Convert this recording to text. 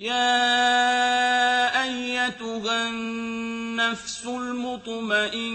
يَا أَيَّتُهَا النَّفْسُ الْمُطْمَئِنَّةُ